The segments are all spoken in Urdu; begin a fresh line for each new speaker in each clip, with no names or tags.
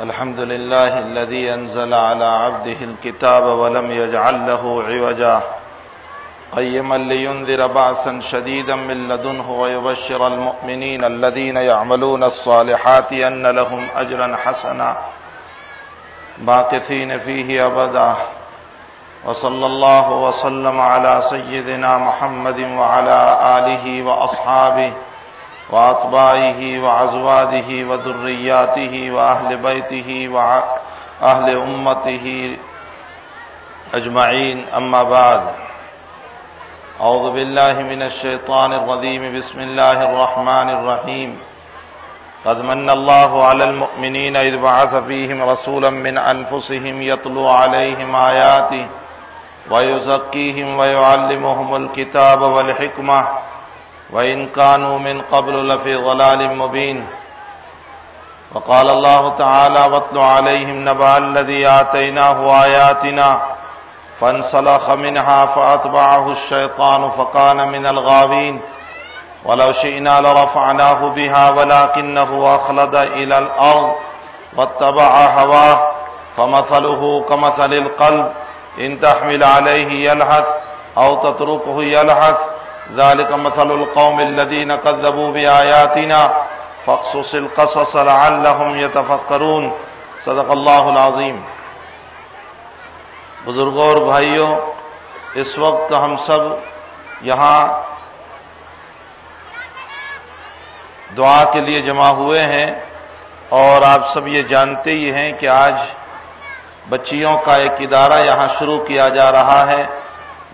الحمد لله الذي أنزل على عبده الكتاب ولم يجعل له عوجا. قيما لينذر بعثا شديدا من لدنه ويبشر المؤمنين الذين يعملون الصالحات أن لهم أجرا حسنا. باقثين فيه أبدا. وصلى الله وسلم على سيدنا محمد وعلى آله وأصحابه. وأطبائه وعزواده وذرياته وأهل بيته وأهل أمته أجمعين. أما بعد، أعوذ بالله من الشيطان الرجيم. بسم الله الرحمن الرحيم. قد من الله على المؤمنين إذ بعث فيهم رسولا من أنفسهم يطلو عليهم آياته ويزكيهم ويعلمهم الكتاب والحكمة وإن كانوا من قبل لفي ضلال مبين وقال الله تعالى واتل عليهم نبع الذي آتيناه آياتنا فانسلخ منها فأتبعه الشيطان فكان من الغابين ولو شئنا لرفعناه بها ولكنه أخلد إلى الأرض واتبع هواه فمثله كمثل القلب إن تحمل عليه يلحث أو تتركه يلحث ذلك مثل القوم الذين كذبوا بآياتنا فاقصص القصص لعلهم يتفكرون. صدق اللہ العظیم. بزرگوں اور بھائیوں، اس وقت ہم سب یہاں دعا کے لیے جمع ہوئے ہیں اور آپ سب یہ جانتے ہی ہیں کہ آج بچیوں کا ایک ادارہ یہاں شروع کیا جا رہا ہے،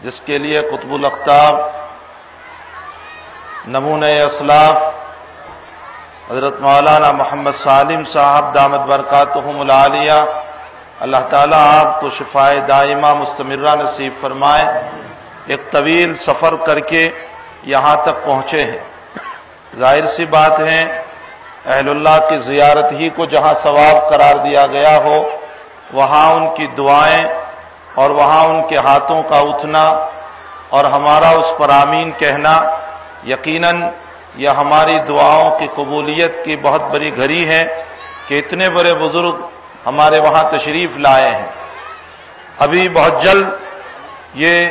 جس کے لیے قطب الختاب نمون اسلاف حضرت مولانا محمد سالم صاحب دامد برکاتہم العالیہ۔ اللہ تعالیٰ آپ کو شفائے دائمہ مستمرہ نصیب فرمائے، ایک طویل سفر کر کے یہاں تک پہنچے ہیں۔ ظاہر سی بات ہے، اہل اللہ کی زیارت ہی کو جہاں ثواب قرار دیا گیا ہو، وہاں ان کی دعائیں اور وہاں ان کے ہاتھوں کا اٹھنا اور ہمارا اس پر آمین کہنا یقیناً یہ ہماری دعاؤں کی قبولیت کی بہت بڑی گھڑی ہے کہ اتنے بڑے بزرگ ہمارے وہاں تشریف لائے ہیں۔ ابھی بہت جلد یہ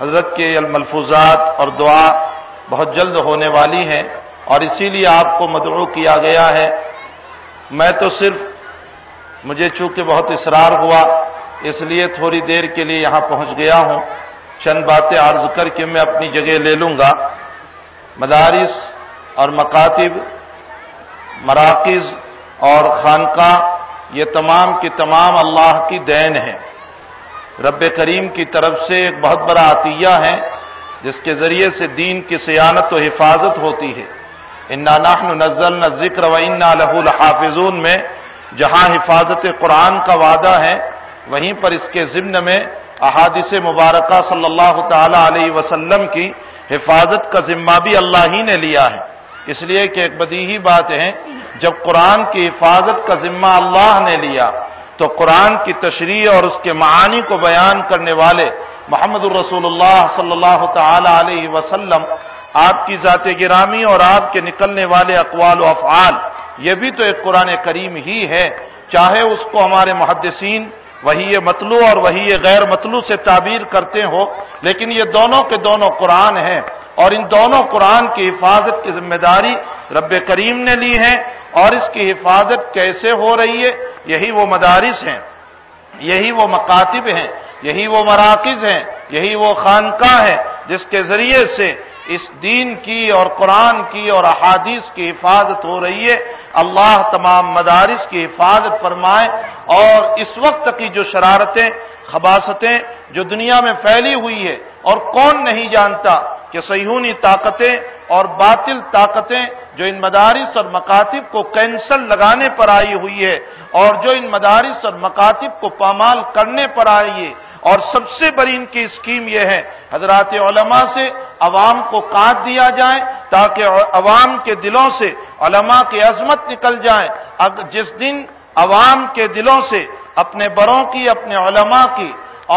حضرت کے الملفوظات اور دعا بہت جلد ہونے والی ہیں اور اسی لیے آپ کو مدعو کیا گیا ہے۔ میں تو صرف مجھے چونکہ بہت اصرار ہوا اس لیے تھوڑی دیر کے لیے یہاں پہنچ گیا ہوں۔ چند باتیں عرض کر کے میں اپنی جگہ لے لوں گا۔ مدارس اور مکاتب، مراکز اور خانقاہ، یہ تمام کی تمام اللہ کی دین ہے رب کریم کی طرف سے ایک بہت بڑا عطیہ ہے، جس کے ذریعے سے دین کی سیانت و حفاظت ہوتی ہے۔ انا نحن نزل نہ ذکر و انا لہ الحافظون میں جہاں حفاظت قرآن کا وعدہ ہے، وہیں پر اس کے ضمن میں احادث مبارکہ صلی اللہ تعالی علیہ وسلم کی حفاظت کا ذمہ بھی اللہ ہی نے لیا ہے۔ اس لیے کہ ایک بدیہی بات ہے، جب قرآن کی حفاظت کا ذمہ اللہ نے لیا، تو قرآن کی تشریح اور اس کے معانی کو بیان کرنے والے محمد الرسول اللہ صلی اللہ تعالی علیہ وسلم، آپ کی ذات گرامی اور آپ کے نکلنے والے اقوال و افعال، یہ بھی تو ایک قرآن کریم ہی ہے۔ چاہے اس کو ہمارے محدثین وہی یہ مطلوع اور وہی یہ غیر مطلوع سے تعبیر کرتے ہو، لیکن یہ دونوں کے دونوں قرآن ہیں۔ اور ان دونوں قرآن کی حفاظت کی ذمہ داری رب کریم نے لی ہے اور اس کی حفاظت کیسے ہو رہی ہے، یہی وہ مدارس ہیں۔ یہی وہ مکاتب ہیں، یہی وہ مراکز ہیں، یہی وہ خانقاہ ہے جس کے ذریعے سے اس دین کی اور قرآن کی اور احادیث کی حفاظت ہو رہی ہے، اللہ تمام مدارس کی حفاظت فرمائے اور اس وقت کی جو شرارتیں، خباستیں جو دنیا میں پھیلی ہوئی ہے اور کون نہیں جانتا کہ سیہونی طاقتیں اور باطل طاقتیں جو ان مدارس اور مکاتب کو کینسل لگانے پر آئی ہوئی ہے اور جو ان مدارس اور مکاتب کو پامال کرنے پر آئی ہے اور سب سے بڑی ان کی اسکیم یہ ہے، حضرات علماء سے عوام کو کاٹ دیا جائے تاکہ عوام کے دلوں سے علماء کی عظمت نکل جائے۔ جس دن عوام کے دلوں سے اپنے بڑوں کی، اپنے علماء کی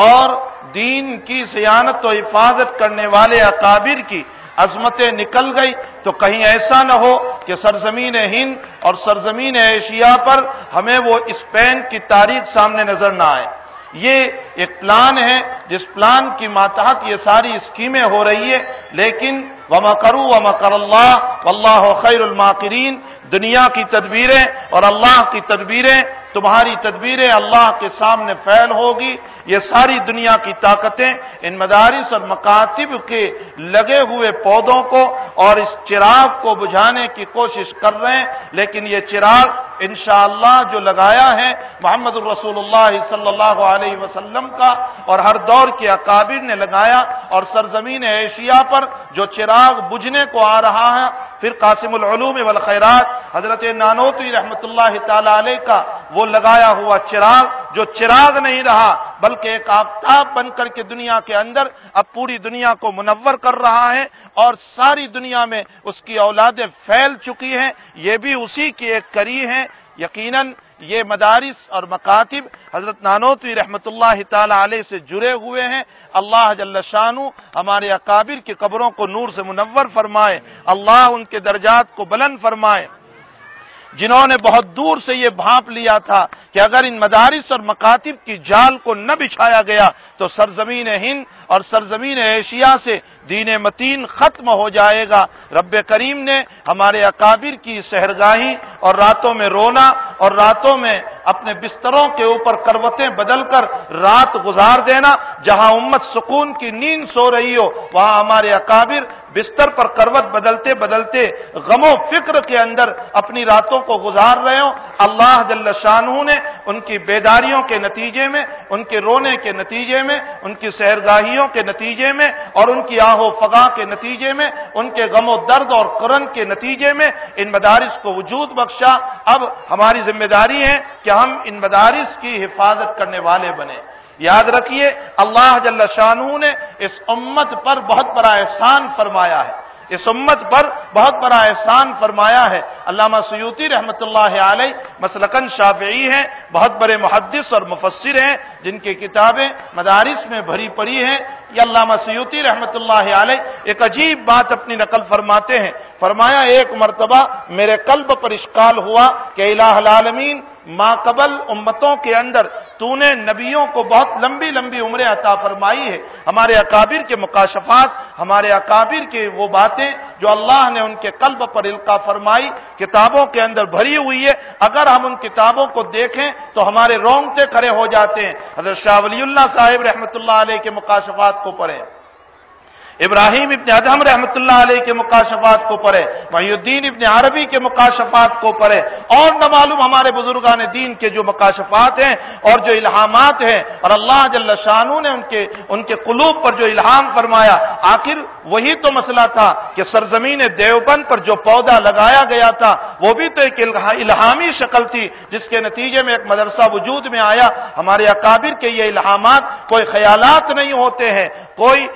اور دین کی سیانت و حفاظت کرنے والے اکابر کی عظمتیں نکل گئی، تو کہیں ایسا نہ ہو کہ سرزمین ہند اور سرزمین ایشیا پر ہمیں وہ اسپین کی تاریخ سامنے نظر نہ آئے۔ یہ ایک پلان ہے، جس پلان کی ماتحت یہ ساری اسکیمیں ہو رہی ہے، لیکن وما کرو وما کر اللہ اللہ خیر الماکرین دنیا کی تدبیریں اور اللہ کی تدبیریں، تمہاری تدبیریں اللہ کے سامنے فیل ہوگی۔ یہ ساری دنیا کی طاقتیں ان مدارس اور مکاتب کے لگے ہوئے پودوں کو اور اس چراغ کو بجھانے کی کوشش کر رہے ہیں۔ لیکن یہ چراغ انشاءاللہ جو لگایا ہے محمد الرسول اللہ صلی اللہ علیہ وسلم کا اور ہر دور کے اکابر نے لگایا اور سرزمین ایشیا پر جو چراغ بجھنے کو آ رہا ہے۔ پھر قاسم العلوم والخیرات، حضرت نانوتی رحمت اللہ تعالی علیہ کا وہ لگایا ہوا چراغ جو چراغ نہیں رہا، بلکہ ایک آفتاب بن کر کے دنیا کے اندر اب پوری دنیا کو منور کر رہا ہے اور ساری دنیا میں اس کی اولادیں پھیل چکی ہیں۔ یہ بھی اسی کی ایک کری ہے۔ یقیناً یہ مدارس اور مکاتب حضرت نانوتوی رحمت اللہ تعالی علیہ سے جڑے ہوئے ہیں۔ اللہ جل شانو ہمارے اکابر کی قبروں کو نور سے منور فرمائے۔ اللہ ان کے درجات کو بلند فرمائے۔ جنہوں نے بہت دور سے یہ بھانپ لیا تھا کہ اگر ان مدارس اور مکاتب کی جال کو نہ بچھایا گیا تو سرزمین ہند اور سرزمین ایشیا سے دین متین ختم ہو جائے گا۔ رب کریم نے ہمارے اکابر کی سہرگاہی اور راتوں میں رونا اور راتوں میں اپنے بستروں کے اوپر کروتیں بدل کر رات گزار دینا، جہاں امت سکون کی نیند سو رہی ہو، وہاں ہمارے اکابر بستر پر کروت بدلتے بدلتے غم و فکر کے اندر اپنی راتوں کو گزار رہے ہوں۔ اللہ جل شاہ نے ان کی بیداریوں کے نتیجے میں، ان کے رونے کے نتیجے میں، ان کی سہرگاہیوں کے نتیجے میں اور ان کی آہ و فگا کے نتیجے میں، ان کے غم و درد اور کرن کے نتیجے میں ان مدارس کو وجود بخشا۔ اب ہماری ذمہ داری ہے کہ ہم ان مدارس کی حفاظت کرنے والے بنے یاد رکھیے، اللہ جل شانو نے اس امت پر بہت بڑا احسان فرمایا ہے۔ اس امت پر بہت بڑا احسان فرمایا ہے۔ علامہ سیوتی رحمت اللہ علیہ مسلکن شافعی ہیں، بہت بڑے محدث اور مفسر ہیں، جن کی کتابیں مدارس میں بھری پڑی ہیں۔ یہ علامہ سیوتی رحمت اللہ علیہ ایک عجیب بات اپنی نقل فرماتے ہیں۔ فرمایا، ایک مرتبہ میرے قلب پر اشکال ہوا کہ الہ العالمین ماں قبل امتوں کے اندر تو نے نبیوں کو بہت لمبی لمبی عمریں عطا فرمائی ہے ہمارے اکابر کے مقاشفات ہمارے اکابر کے وہ باتیں جو اللہ نے ان کے قلب پر القا فرمائی، کتابوں کے اندر بھری ہوئی ہے۔ اگر ہم ان کتابوں کو دیکھیں تو ہمارے رونگتے کھڑے ہو جاتے ہیں۔ حضرت شاہ ولی اللہ صاحب رحمۃ اللہ علیہ کے مقاشفات کو پڑھیں۔ ابراہیم ابن ادہم رحمۃ اللہ علیہ کے مقاشفات کو پڑھے محی الدین ابن عربی کے مقاشفات کو پڑھے، اور نہ معلوم ہمارے بزرگان دین کے جو مقاشفات ہیں اور جو الہامات ہیں، اور اللہ جل شانو نے ان کے ان کے قلوب پر جو الہام فرمایا، آخر وہی تو مسئلہ تھا کہ سرزمین دیوبند پر جو پودا لگایا گیا تھا، وہ بھی تو ایک الہامی شکل تھی، جس کے نتیجے میں ایک مدرسہ وجود میں آیا۔ ہمارے اکابر کے یہ الہامات کوئی خیالات نہیں ہوتے ہیں۔ کوئی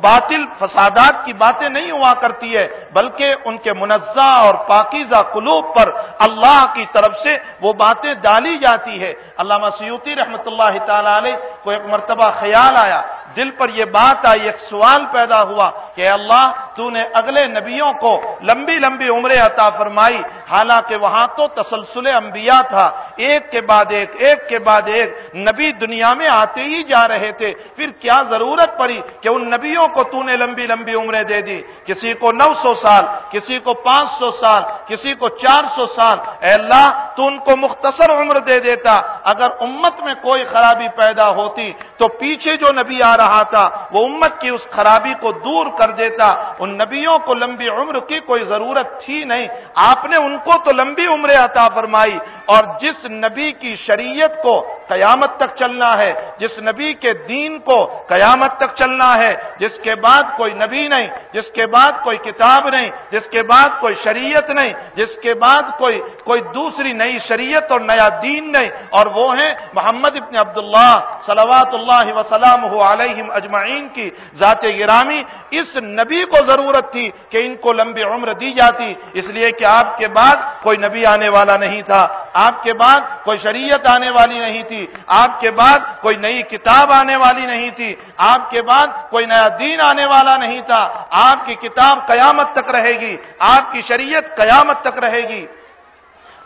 باطل فسادات کی باتیں نہیں ہوا کرتی ہے، بلکہ ان کے منزہ اور پاکیزہ قلوب پر اللہ کی طرف سے وہ باتیں ڈالی جاتی ہے علامہ سیوتی رحمتہ اللہ تعالی علیہ کو ایک مرتبہ خیال آیا۔ دل پر یہ بات آئی، ایک سوال پیدا ہوا کہ اللہ تو نے اگلے نبیوں کو لمبی لمبی عمریں عطا فرمائی، حالانکہ وہاں تو تسلسل انبیاء تھا۔ ایک کے بعد ایک ایک کے بعد ایک، نبی دنیا میں آتے ہی جا رہے تھے۔ پھر کیا ضرورت پڑی کہ ان نبیوں کو تو نے لمبی لمبی عمریں دے دی؟ کسی کو نو سو سال، کسی کو پانچ سو سال، کسی کو چار سو سال۔ اے اللہ، تو ان کو مختصر عمر دے دیتا۔ اگر امت میں کوئی خرابی پیدا ہوتی تو پیچھے جو نبی آ رہا تھا، وہ امت کی اس خرابی کو دور کر دیتا۔ ان نبیوں کو لمبی عمر کی کوئی ضرورت تھی نہیں۔ آپ نے ان کو تو لمبی عمریں عطا فرمائی۔ اور جس نبی کی شریعت کو قیامت تک چلنا ہے، جس نبی کے دین کو قیامت تک چلنا ہے، جس کے بعد کوئی نبی نہیں، جس کے بعد کوئی کتاب نہیں، جس کے بعد کوئی شریعت نہیں، جس کے بعد کوئی کوئی دوسری نئی شریعت اور نیا دین نہیں اور وہ ہیں محمد ابن عبداللہ صلوات اللہ وسلام علیہم اجمعین کی ذات گرامی۔ اس نبی کو ضرورت تھی کہ ان کو لمبی عمر دی جاتی، اس لیے کہ آپ کے بعد کوئی نبی آنے والا نہیں تھا، آپ کے بعد کوئی شریعت آنے والی نہیں تھی، آپ کے بعد کوئی نئی کتاب آنے والی نہیں تھی، آپ کے بعد کوئی نیا دین آنے والا نہیں تھا۔ آپ کی کتاب قیامت تک رہے گی، آپ کی شریعت قیامت تک رہے گی۔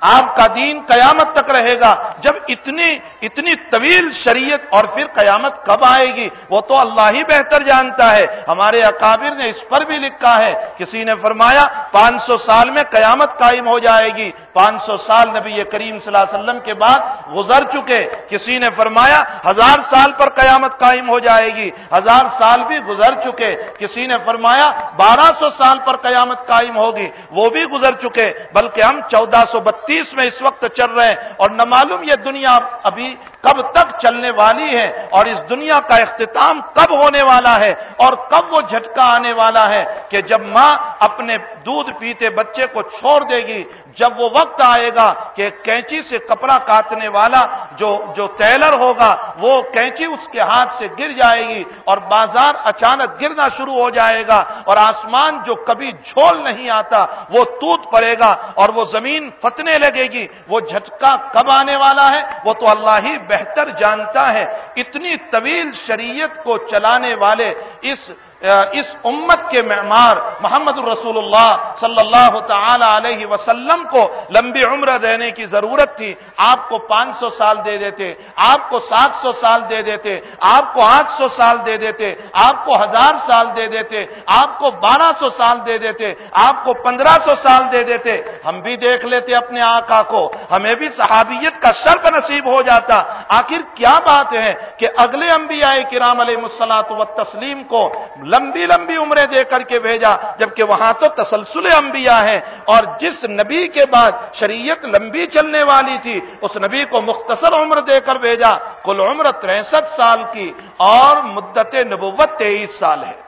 آپ کا دین قیامت تک رہے گا۔ جب اتنی اتنی طویل شریعت اور پھر قیامت کب آئے گی؟ وہ تو اللہ ہی بہتر جانتا ہے۔ ہمارے اکابر نے اس پر بھی لکھا ہے۔ کسی نے فرمایا، پانچ سو سال میں قیامت قائم ہو جائے گی۔ پانچ سو سال نبی کریم صلی اللہ علیہ وسلم کے بعد گزر چکے، کسی نے فرمایا، ہزار سال پر قیامت قائم ہو جائے گی۔ ہزار سال بھی گزر چکے، کسی نے فرمایا، بارہ سو سال پر قیامت قائم ہوگی۔ وہ بھی گزر چکے، بلکہ ہم چودہ سو بتیس میں اس وقت چل رہے ہیں۔ اور نہ معلوم یہ دنیا ابھی کب تک چلنے والی ہے، اور اس دنیا کا اختتام کب ہونے والا ہے، اور کب وہ جھٹکا آنے والا ہے کہ جب ماں اپنے دودھ پیتے بچے کو چھوڑ دے گی جب وہ وقت آئے گا کہ کینچی سے کپڑا کاٹنے والا جو جو ٹیلر ہوگا وہ کینچی اس کے ہاتھ سے گر جائے گی اور بازار اچانک گرنا شروع ہو جائے گا اور آسمان جو کبھی جھول نہیں آتا وہ توت پڑے گا اور وہ زمین فتنے لگے گی وہ جھٹکا کب آنے والا ہے وہ تو اللہ ہی بہتر جانتا ہے اتنی طویل شریعت کو چلانے والے اس اس امت کے معمار محمد الرسول اللہ صلی اللہ تعالی علیہ وسلم کو لمبی عمر دینے کی ضرورت تھی، آپ کو پانچ سو سال دے دیتے، آپ کو سات سو سال دے دیتے، آپ کو آٹھ سو سال دے دیتے، آپ کو ہزار سال دے دیتے، آپ کو بارہ سو سال دے دیتے، آپ کو پندرہ سو سال دے دیتے۔ ہم بھی دیکھ لیتے اپنے آقا کو، ہمیں بھی صحابیت کا شرف نصیب ہو جاتا۔ آخر کیا بات ہے کہ اگلے انبیاء کرام علیہ مسلاط و تسلیم کو لمبی لمبی عمریں دے کر کے بھیجا، جبکہ وہاں تو تسلسل انبیاء ہیں۔ اور جس نبی کے بعد شریعت لمبی چلنے والی تھی، اس نبی کو مختصر عمر دے کر بھیجا، کل عمر تریسٹھ سال کی اور مدت نبوت تیئیس سال ہے۔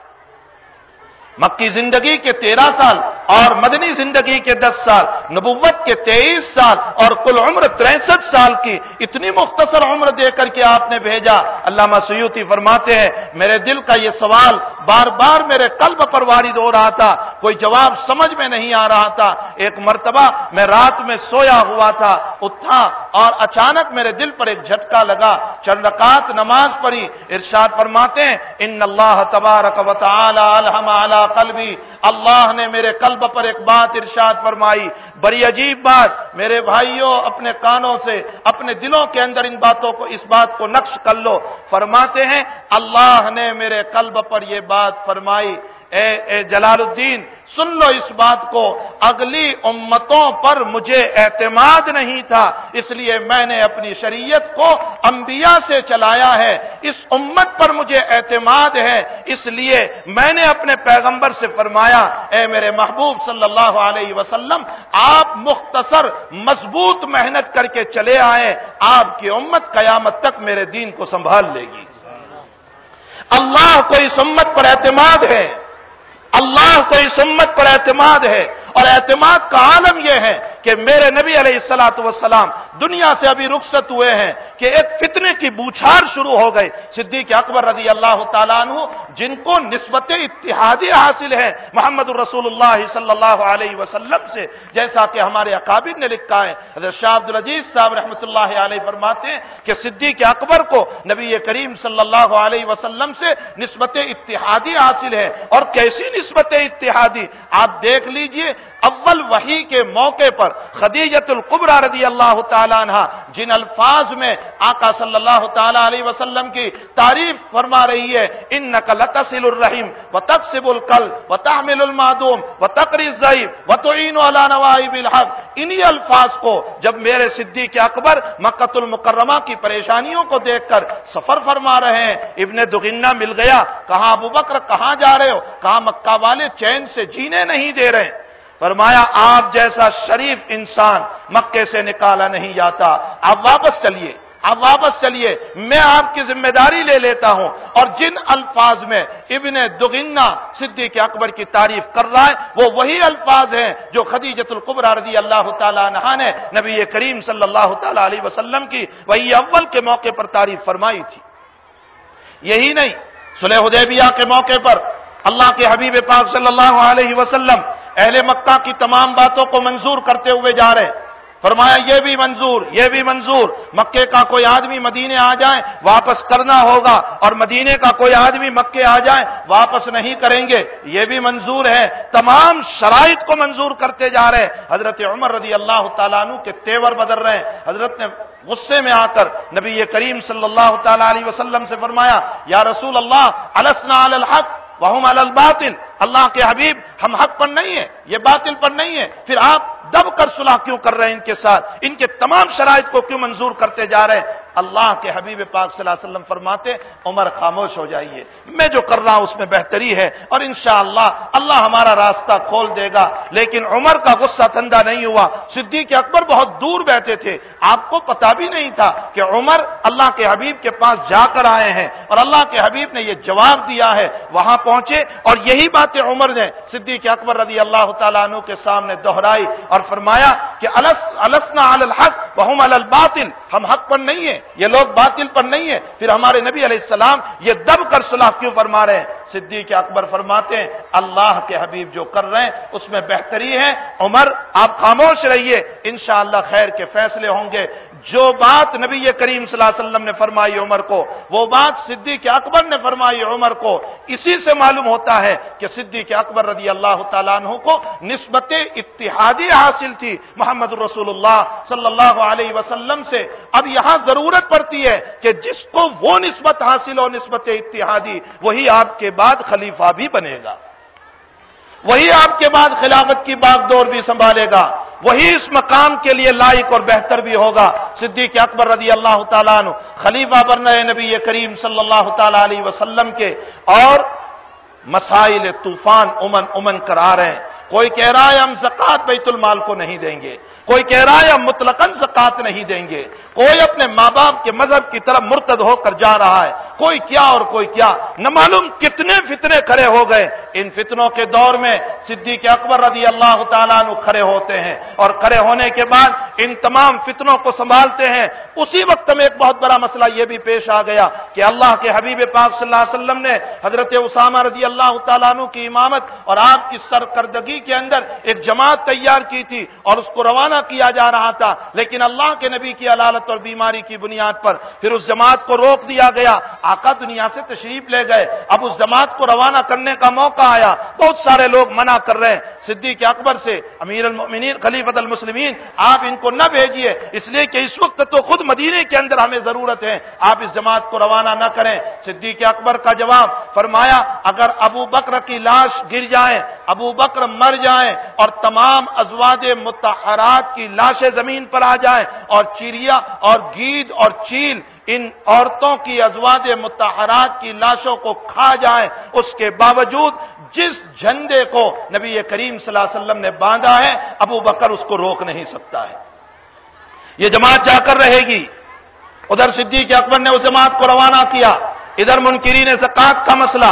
مکی زندگی کے تیرہ سال اور مدنی زندگی کے دس سال، نبوت کے تیئیس سال اور کل عمر تریسٹھ سال کی اتنی مختصر عمر دے کر کے آپ نے بھیجا۔ علامہ سیوتی فرماتے ہیں، میرے دل کا یہ سوال بار بار میرے قلب پر وارد ہو رہا تھا، کوئی جواب سمجھ میں نہیں آ رہا تھا۔ ایک مرتبہ میں رات میں سویا ہوا تھا، اٹھا اور اچانک میرے دل پر ایک جھٹکا لگا۔ چندکات نماز پڑھی، ارشاد فرماتے ہیں، ان اللہ تبارک و تعالی الحم قلبی، اللہ نے میرے قلب پر ایک بات ارشاد فرمائی۔ بڑی عجیب بات، میرے بھائیوں، اپنے کانوں سے، اپنے دلوں کے اندر ان باتوں کو، اس بات کو نقش کر لو۔ فرماتے ہیں، اللہ نے میرے قلب پر یہ بات فرمائی۔ اے اے جلال الدین، سن لو اس بات کو، اگلی امتوں پر مجھے اعتماد نہیں تھا، اس لیے میں نے اپنی شریعت کو انبیاء سے چلایا ہے، اس امت پر مجھے اعتماد ہے، اس لیے میں نے اپنے پیغمبر سے فرمایا، اے میرے محبوب صلی اللہ علیہ وسلم، آپ مختصر، مضبوط محنت کر کے چلے آئے آپ کی امت قیامت تک میرے دین کو سنبھال لے گی۔ اللہ کو اس امت پر اعتماد ہے۔ اللہ کو اس امت پر اعتماد ہے اور اعتماد کا عالم یہ ہے کہ میرے نبی علیہ السلاۃ وسلام دنیا سے ابھی رخصت ہوئے ہیں کہ ایک فتنے کی بوچھار شروع ہو گئی۔ صدیق اکبر رضی اللہ تعالیٰ عنہ، جن کو نسبت اتحادی حاصل ہے محمد الرسول اللہ صلی اللہ علیہ وسلم سے، جیسا کہ ہمارے اقابر نے لکھا ہے۔ حضرت شاہ عبد العزیز صاحب رحمۃ اللہ علیہ فرماتے ہیں کہ صدیق اکبر کو نبی کریم صلی اللہ علیہ وسلم سے نسبت اتحادی حاصل ہے۔ اور کیسی نسبت اتحادی؟ آپ دیکھ لیجیے اول وحی کے موقع پر خدیجت القبرہ رضی اللہ تعالیٰ عنہ جن الفاظ میں آقا صلی اللہ تعالیٰ علیہ وسلم کی تعریف فرما رہی ہے ان نقل تسل الرحیم و تقسب القل و تحمل المعدوم و تقری ضعیف و تعین علی نوائب الحق۔ انہی الفاظ کو جب میرے صدیق اکبر مکت المکرمہ کی پریشانیوں کو دیکھ کر سفر فرما رہے ہیں، ابن دغنہ مل گیا، کہاں ابو بکر کہاں جا رہے ہو؟ کہاں مکہ والے چین سے جینے نہیں دے رہے؟ فرمایا، آپ جیسا شریف انسان مکے سے نکالا نہیں جاتا، آپ واپس چلیے، آپ واپس چلیے، میں آپ کی ذمہ داری لے لیتا ہوں۔ اور جن الفاظ میں ابن دگنا صدیق اکبر کی تعریف کر رہا ہے، وہ وہی الفاظ ہیں جو خدیجت القبر رضی اللہ تعالیٰ عنہ نے نبی کریم صلی اللہ تعالی علیہ وسلم کی وہی اول کے موقع پر تعریف فرمائی تھی۔ یہی نہیں سلح حدیبیہ کے موقع پر اللہ کے حبیب پاک صلی اللہ علیہ وسلم اہل مکہ کی تمام باتوں کو منظور کرتے ہوئے جا رہے فرمایا، یہ بھی منظور، یہ بھی منظور، مکے کا کوئی آدمی مدینے آ جائے، واپس کرنا ہوگا، اور مدینے کا کوئی آدمی مکے آ جائے، واپس نہیں کریں گے، یہ بھی منظور ہے۔ تمام شرائط کو منظور کرتے جا رہے۔ حضرت عمر رضی اللہ تعالیٰ عنہ کے تیور بدل رہے۔ ہیں حضرت نے غصے میں آ کر نبی کریم صلی اللہ تعالی علیہ وسلم سے فرمایا، یا رسول اللہ، السنا الحق وہ الباطل۔ اللہ کے حبیب، ہم حق پر نہیں ہیں، یہ باطل پر نہیں ہے پھر آپ دب کر صلاح کیوں کر رہے ہیں ان کے ساتھ؟ ان کے تمام شرائط کو کیوں منظور کرتے جا رہے ہیں؟ اللہ کے حبیب پاک صلی اللہ علیہ وسلم فرماتے عمر خاموش ہو جائیے۔ میں جو کر رہا ہوں، اس میں بہتری ہے۔ اور انشاءاللہ، اللہ ہمارا راستہ کھول دے گا۔ لیکن عمر کا غصہ تندہ نہیں ہوا۔ صدیق اکبر بہت دور بیٹھے تھے۔ آپ کو پتا بھی نہیں تھا کہ عمر اللہ کے حبیب کے پاس جا کر آئے ہیں۔ اور اللہ کے حبیب نے یہ جواب دیا ہے، وہاں پہنچے۔ اور یہی باتیں عمر نے صدیق اکبر رضی اللہ تعالیٰ عنہ کے سامنے دہرائی اور فرمایا کہ السنا الحق بہم الباطل۔ ہم حق پر نہیں ہیں۔ یہ لوگ باطل پر نہیں ہیں۔ پھر ہمارے نبی علیہ السلام یہ دب کر صلاح کیوں فرما رہے ہیں؟ صدیق اکبر فرماتے ہیں، اللہ کے حبیب جو کر رہے ہیں، اس میں بہتری ہے۔ عمر، آپ خاموش رہیے، انشاءاللہ خیر کے فیصلے ہوں گے۔ جو بات نبی کریم صلی اللہ علیہ وسلم نے فرمائی عمر کو، وہ بات صدیق اکبر نے فرمائی عمر کو، اسی سے معلوم ہوتا ہے کہ صدیق اکبر رضی اللہ تعالیٰ عنہ کو نسبت اتحادی حاصل تھی۔ محمد رسول اللہ صلی اللہ علیہ وسلم سے۔ اب یہاں ضرورت پڑتی ہے کہ جس کو وہ نسبت حاصل ہو، نسبت اتحادی، وہی آپ کے بعد خلیفہ بھی بنے گا۔ وہی آپ کے بعد خلافت کی باغ دور بھی سنبھالے گا، وہی اس مقام کے لیے لائق اور بہتر بھی ہوگا۔ صدیق اکبر رضی اللہ تعالیٰ عنہ، خلیفہ برن نبی کریم صلی اللہ تعالی علیہ وسلم کے، اور مسائل طوفان امن امن کرا رہے ہیں۔ کوئی کہہ رہا ہے ہم زکات بیت المال کو نہیں دیں گے، کوئی کہہ رہا ہے ہم مطلقاً زکات نہیں دیں گے۔ کوئی اپنے ماں باپ کے مذہب کی طرف مرتد ہو کر جا رہا ہے، کوئی کیا اور کوئی کیا، نہ معلوم کتنے فتنے کھڑے ہو گئے۔ ان فتنوں کے دور میں صدیق اکبر رضی اللہ تعالیٰ عنہ کھڑے ہوتے ہیں اور کھڑے ہونے کے بعد ان تمام فتنوں کو سنبھالتے ہیں اسی وقت میں ایک بہت بڑا مسئلہ یہ بھی پیش آ گیا کہ اللہ کے حبیب پاک صلی اللہ علیہ وسلم نے حضرت اسامہ رضی اللہ تعالیٰ عنہ کی امامت اور آپ کی سرکردگی کے اندر ایک جماعت تیار کی تھی اور اس کو روانہ کیا جا رہا تھا لیکن اللہ کے نبی کی علالت اور بیماری کی بنیاد پر پھر اس جماعت کو روک دیا گیا، آقا دنیا سے تشریف لے گئے، اب اس جماعت کو روانہ کرنے کا موقع آیا؟ بہت سارے لوگ منع کر رہے ہیں۔ صدیق اکبر سے، امیر المؤمنین خلیفت المسلمین، آپ ان کو نہ بھیجیے۔ اس لیے کہ اس وقت تو خود مدینے کے اندر ہمیں ضرورت ہے۔ آپ اس جماعت کو روانہ نہ کریں۔ صدیق اکبر کا جواب فرمایا، اگر ابو بکر کی لاش گر جائے، ابو بکر مر جائیں اور تمام ازواد متحرات کی لاشیں زمین پر آ جائیں اور چڑیا اور گید اور چیل ان عورتوں کی ازواد متحرات کی لاشوں کو کھا جائیں اس کے باوجود جس جھنڈے کو نبی کریم صلی اللہ علیہ وسلم نے باندھا ہے، ابو بکر اس کو روک نہیں سکتا ہے۔ یہ جماعت جا کر رہے گی؟ ادھر صدیق اکبر نے اس جماعت کو روانہ کیا۔ ادھر منکرین زکات کا مسئلہ،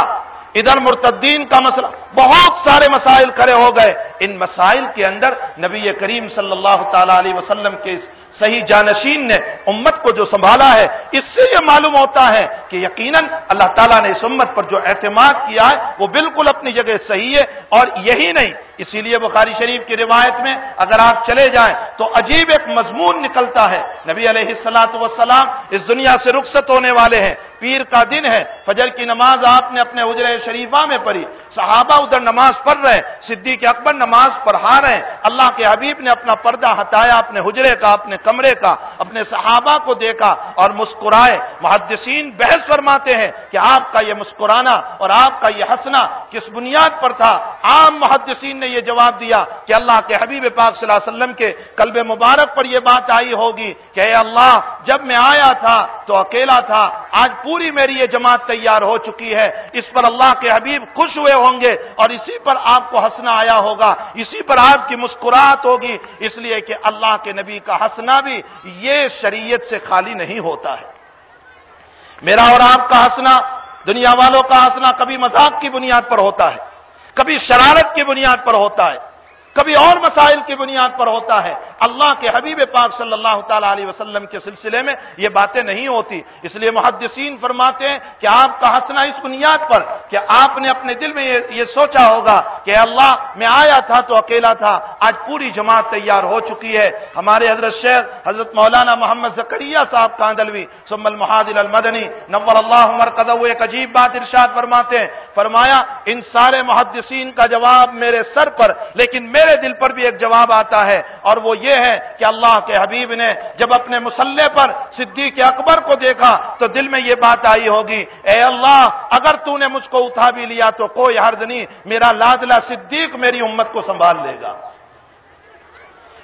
ادھر مرتدین کا مسئلہ۔ بہت سارے مسائل کھڑے ہو گئے۔ ان مسائل کے اندر نبی کریم صلی اللہ تعالی علیہ وسلم کے اس صحیح جانشین نے امت کو جو سنبھالا ہے، اس سے یہ معلوم ہوتا ہے کہ یقیناً اللہ تعالیٰ نے اس امت پر جو اعتماد کیا ہے، وہ بالکل اپنی جگہ صحیح ہے اور یہی نہیں۔ اسی لیے بخاری شریف کی روایت میں اگر آپ چلے جائیں تو عجیب ایک مضمون نکلتا ہے۔ نبی علیہ السلاۃ وسلام اس دنیا سے رخصت ہونے والے ہیں۔ پیر کا دن ہے، فجر کی نماز آپ نے اپنے اجر شریفہ میں پڑھی۔ صحابہ ادھر نماز پڑھ رہے صدیق اکبر نماز پڑھا رہے ہیں۔ اللہ کے حبیب نے اپنا پردہ ہٹایا، اپنے حجرے کا، اپنے کمرے کا، اپنے صحابہ کو دیکھا اور مسکرائے۔ محدثین بحث فرماتے ہیں کہ آپ کا یہ مسکرانا اور آپ کا یہ ہنسنا کس بنیاد پر تھا؟ عام محدثین نے یہ جواب دیا کہ اللہ کے حبیب پاک صلی اللہ علیہ وسلم کے قلب مبارک پر یہ بات آئی ہوگی کہ اے اللہ، جب میں آیا تھا تو اکیلا تھا، آج پوری میری یہ جماعت تیار ہو چکی ہے۔ اس پر اللہ کے حبیب خوش ہوئے ہوں گے۔ اور اسی پر آپ کو ہنسنا آیا ہوگا، اسی پر آپ کی مسکراہٹ ہوگی، اس لیے کہ اللہ کے نبی کا ہنسنا بھی یہ شریعت سے خالی نہیں ہوتا ہے۔ میرا اور آپ کا ہنسنا، دنیا والوں کا ہنسنا کبھی مذاق کی بنیاد پر ہوتا ہے، کبھی شرارت کی بنیاد پر ہوتا ہے۔ کبھی اور مسائل کی بنیاد پر ہوتا ہے۔ اللہ کے حبیب پاک صلی اللہ تعالی علیہ وسلم کے سلسلے میں یہ باتیں نہیں ہوتی۔ اس لیے محدثین فرماتے ہیں کہ آپ کا ہنسنا اس بنیاد پر کہ آپ نے اپنے دل میں یہ سوچا ہوگا کہ اللہ میں آیا تھا تو اکیلا تھا۔ آج پوری جماعت تیار ہو چکی ہے۔ ہمارے حضرت شیخ حضرت مولانا محمد زکریہ صاحب کاندلوی سم المحادل المدنی نور اللہ عمر ایک عجیب بات ارشاد فرماتے ہیں۔ فرمایا، ان سارے محدثین کا جواب میرے سر پر، لیکن میرے دل پر بھی ایک جواب آتا ہے اور وہ یہ ہے کہ اللہ کے حبیب نے جب اپنے مسلح پر صدیق اکبر کو دیکھا تو دل میں یہ بات آئی ہوگی، اے اللہ، اگر تو نے مجھ کو اٹھا بھی لیا تو کوئی حرض نہیں، میرا لادلہ صدیق میری امت کو سنبھال لے گا۔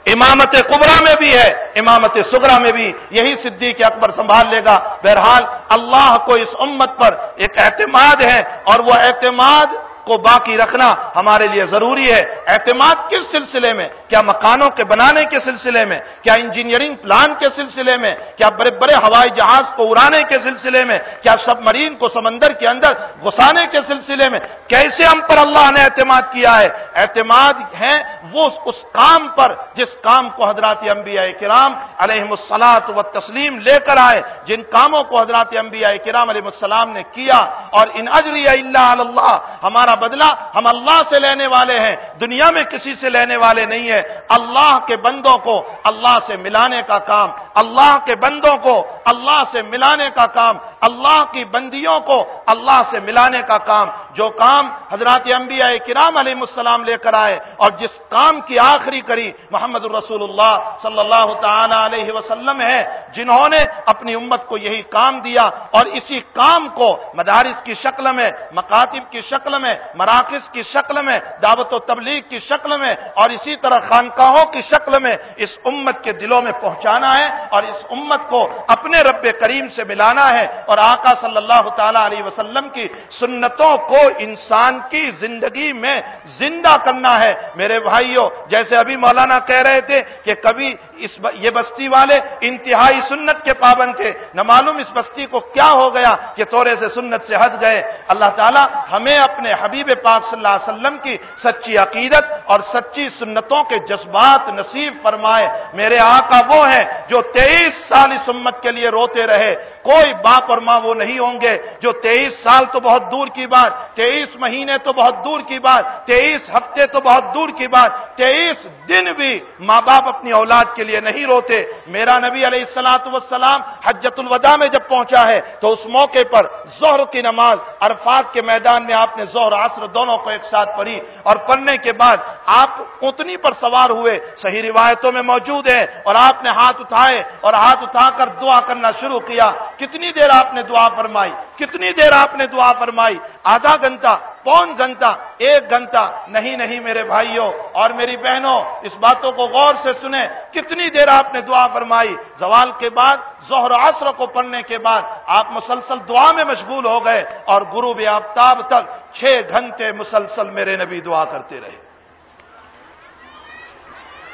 امامت قبرا میں بھی ہے، امامت سگرا میں بھی یہی صدیق اکبر سنبھال لے گا۔ بہرحال، اللہ کو اس امت پر ایک اعتماد ہے اور وہ اعتماد کو باقی رکھنا ہمارے لیے ضروری ہے۔ اعتماد کس سلسلے میں؟ کیا مکانوں کے بنانے کے سلسلے میں؟ کیا انجینئرنگ پلان کے سلسلے میں؟ کیا بڑے بڑے ہوائی جہاز کو اڑانے کے سلسلے میں؟ کیا سب مرین کو سمندر کے اندر گھسانے کے سلسلے میں؟ کیسے ہم پر اللہ نے اعتماد کیا ہے؟ اعتماد ہے وہ اس کام پر جس کام کو حضرات انبیاء کرام علیہ السلاط و تسلیم لے کر آئے، جن کاموں کو حضرات انبیاء کرام علیہ السلام نے کیا۔ اور ان اجری اللہ اللہ، ہمارا بدلہ ہم اللہ سے لینے والے ہیں، دنیا میں کسی سے لینے والے نہیں ہیں۔ اللہ کے بندوں کو اللہ سے ملانے کا کام، اللہ کے بندوں کو اللہ سے ملانے کا کام، اللہ کی بندیوں کو اللہ سے ملانے کا کام۔ جو کام حضرات انبیاء کرام علیہ السلام لے کر آئے اور جس کام کی آخری کری محمد الرسول اللہ صلی اللہ تعالی علیہ وسلم ہے، جنہوں نے اپنی امت کو یہی کام دیا اور اسی کام کو مدارس کی شکل میں، مکاتب کی شکل میں، مراکز کی شکل میں، دعوت و تبلیغ کی شکل میں اور اسی طرح خانقاہوں کی شکل میں اس امت کے دلوں میں پہنچانا ہے اور اس امت کو اپنے رب کریم سے ملانا ہے اور آقا صلی اللہ تعالی علیہ وسلم کی سنتوں کو انسان کی زندگی میں زندہ کرنا ہے۔ میرے بھائیوں جیسے ابھی مولانا کہہ رہے تھے کہ کبھی اس ب... یہ بستی والے انتہائی سنت کے پابند تھے۔ نہ معلوم اس بستی کو کیا ہو گیا کہ تھوڑے سے سنت سے ہٹ گئے۔ اللہ تعالیٰ ہمیں اپنے حبیب پاک صلی اللہ علیہ وسلم کی سچی عقیدت اور سچی سنتوں کے جذبات نصیب فرمائے۔ میرے آقا وہ ہیں جو تیئیس سال اس امت کے لیے روتے رہے۔ کوئی باپ اور ماں وہ نہیں ہوں گے جو تیئیس سال تو بہت دور کی بات۔ تیئیس مہینے تو بہت دور کی بات، تیئیس ہفتے تو بہت دور کی بات، تیئیس دن بھی ماں باپ اپنی اولاد کے لیے نہیں روتے۔ میرا نبی علیہ السلاۃ وسلام حجت الوداع میں جب پہنچا ہے تو اس موقع پر زہر کی نماز عرفات کے میدان میں آپ نے زہر عصر دونوں کو ایک ساتھ پڑھی۔ اور پڑھنے کے بعد آپ اتنی پر سوار ہوئے، صحیح روایتوں میں موجود ہے اور آپ نے ہاتھ اٹھائے اور ہاتھ اٹھا کر دعا کرنا شروع کیا۔ کتنی دیر آپ نے دعا فرمائی؟ کتنی دیر آپ نے دعا فرمائی؟ آدھا گھنٹہ پون گھنٹہ ایک گھنٹہ، نہیں نہیں میرے بھائیوں اور میری بہنوں، اس باتوں کو غور سے سنیں۔ کتنی دیر آپ نے دعا فرمائی؟ زوال کے بعد زہر عصر کو پڑھنے کے بعد آپ مسلسل دعا میں مشغول ہو گئے اور گرو بھی آفتاب تک چھ گھنٹے مسلسل میرے نبی دعا کرتے رہے۔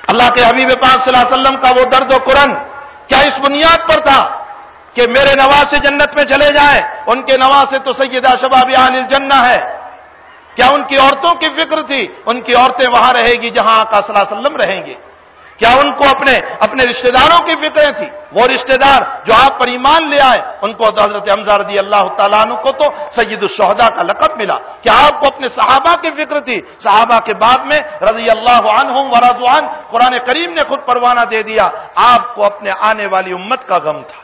اللہ کے حبیب پاک صلی اللہ علیہ وسلم کا وہ درد و قرن کیا اس بنیاد پر تھا کہ میرے نواز سے جنت میں چلے جائیں ان کے نواز تو سیدہ شباب عال الجنہ ہے۔ کیا ان کی عورتوں کی فکر تھی؟ ان کی عورتیں وہاں رہے گی جہاں آقا صلی اللہ علیہ وسلم رہیں گے۔ کیا ان کو اپنے اپنے رشتہ داروں کی فکریں تھی؟ وہ رشتہ دار جو آپ پر ایمان لے آئے، ان کو حضرت حمزہ رضی اللہ تعالیٰ عنہ کو تو سید الشہدا کا لقب ملا۔ کیا آپ کو اپنے صحابہ کی فکر تھی؟ صحابہ کے بعد میں رضی اللہ عنہ ورضوان قرآن کریم نے خود پروانہ دے دیا۔ آپ کو اپنے آنے والی امت کا غم تھا۔